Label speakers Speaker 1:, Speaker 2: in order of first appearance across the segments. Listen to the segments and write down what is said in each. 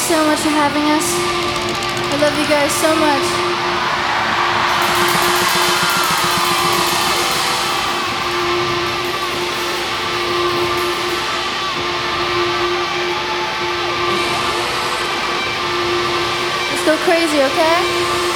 Speaker 1: guys for having us. I love you guys so much. Let's go crazy, okay?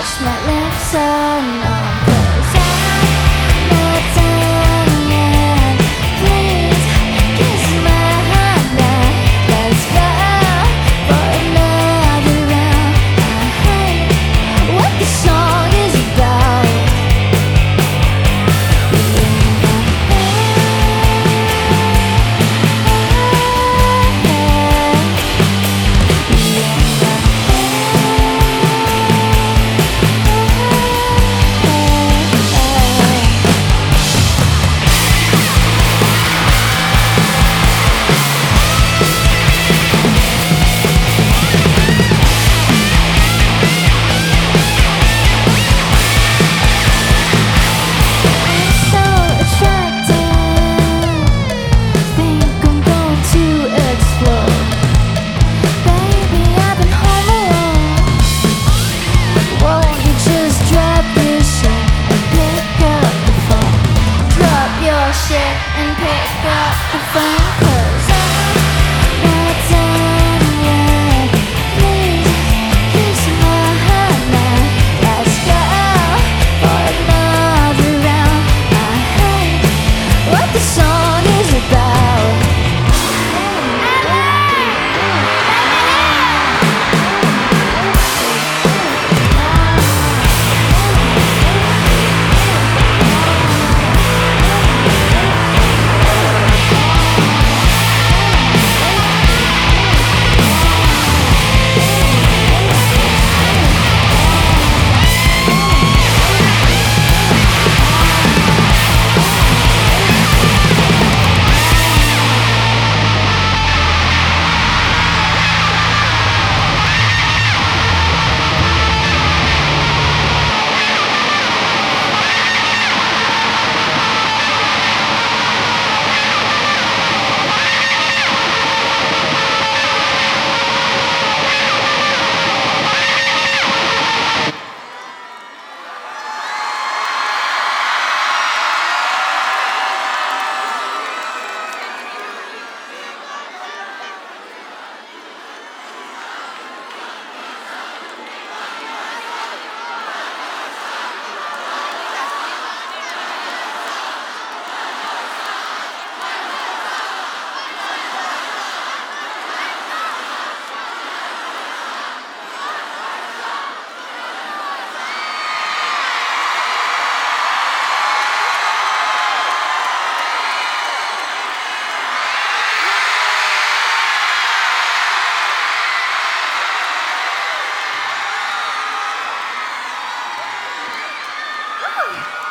Speaker 1: touch my lips and the fire.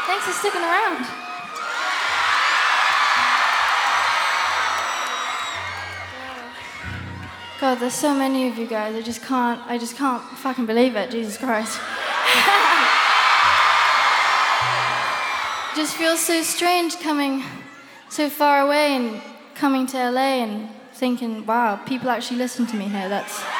Speaker 1: Thanks for sticking around. God, there's so many of you guys. I just can't. I just can't fucking believe it. Jesus Christ. just feels so strange coming so far away and coming to LA and thinking, wow, people actually listen to me here. That's.